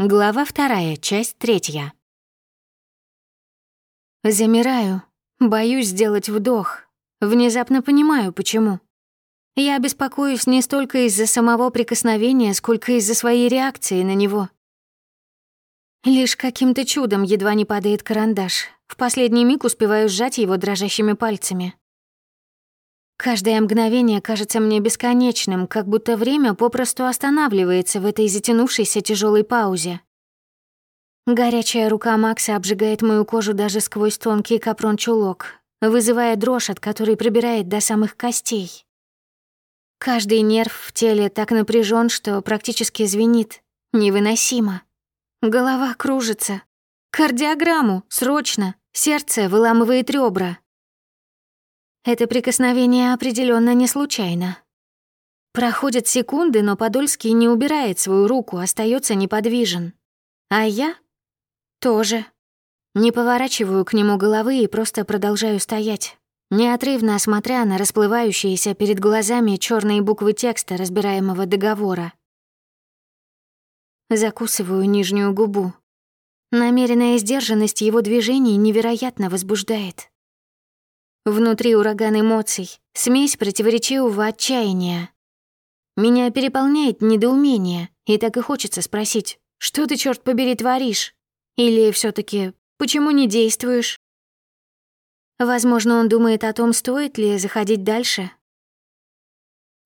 Глава вторая, часть третья. Замираю, боюсь сделать вдох. Внезапно понимаю, почему. Я беспокоюсь не столько из-за самого прикосновения, сколько из-за своей реакции на него. Лишь каким-то чудом едва не падает карандаш. В последний миг успеваю сжать его дрожащими пальцами. Каждое мгновение кажется мне бесконечным, как будто время попросту останавливается в этой затянувшейся тяжелой паузе. Горячая рука Макса обжигает мою кожу даже сквозь тонкий капрон-чулок, вызывая дрожь, от которой пробирает до самых костей. Каждый нерв в теле так напряжен, что практически звенит. Невыносимо. Голова кружится. Кардиограмму, срочно. Сердце выламывает ребра. Это прикосновение определенно не случайно. Проходят секунды, но Подольский не убирает свою руку, остается неподвижен. А я тоже. Не поворачиваю к нему головы и просто продолжаю стоять, неотрывно смотря на расплывающиеся перед глазами черные буквы текста разбираемого договора. Закусываю нижнюю губу. Намеренная сдержанность его движений невероятно возбуждает. Внутри ураган эмоций, смесь противоречивого отчаяния. Меня переполняет недоумение, и так и хочется спросить, что ты, черт побери, творишь? Или все таки почему не действуешь? Возможно, он думает о том, стоит ли заходить дальше.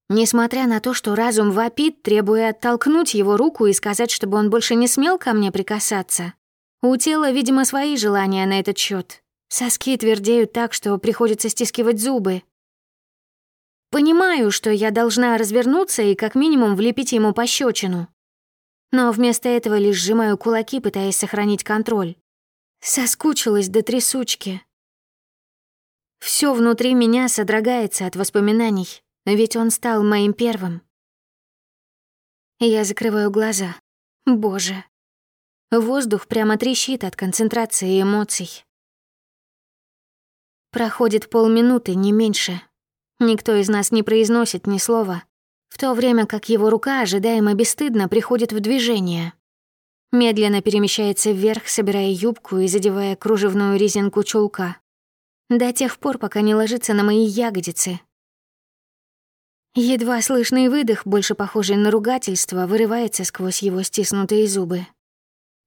Несмотря на то, что разум вопит, требуя оттолкнуть его руку и сказать, чтобы он больше не смел ко мне прикасаться, у тела, видимо, свои желания на этот счет. Соски твердеют так, что приходится стискивать зубы. Понимаю, что я должна развернуться и как минимум влепить ему пощечину. Но вместо этого лишь сжимаю кулаки, пытаясь сохранить контроль. Соскучилась до трясучки. Все внутри меня содрогается от воспоминаний, ведь он стал моим первым. Я закрываю глаза. Боже. Воздух прямо трещит от концентрации эмоций. Проходит полминуты, не меньше. Никто из нас не произносит ни слова, в то время как его рука ожидаемо бесстыдно приходит в движение. Медленно перемещается вверх, собирая юбку и задевая кружевную резинку чулка. До тех пор, пока не ложится на мои ягодицы. Едва слышный выдох, больше похожий на ругательство, вырывается сквозь его стиснутые зубы.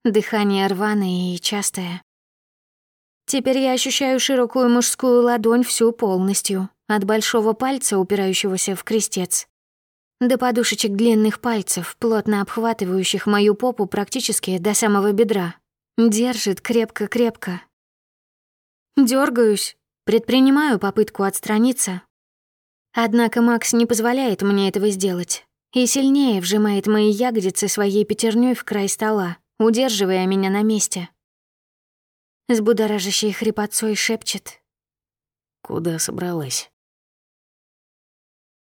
Дыхание рваное и частое. Теперь я ощущаю широкую мужскую ладонь всю полностью, от большого пальца, упирающегося в крестец, до подушечек длинных пальцев, плотно обхватывающих мою попу практически до самого бедра. Держит крепко-крепко. Дёргаюсь, предпринимаю попытку отстраниться. Однако Макс не позволяет мне этого сделать и сильнее вжимает мои ягодицы своей пятерней в край стола, удерживая меня на месте. С будоражащей хрипотцой шепчет. «Куда собралась?»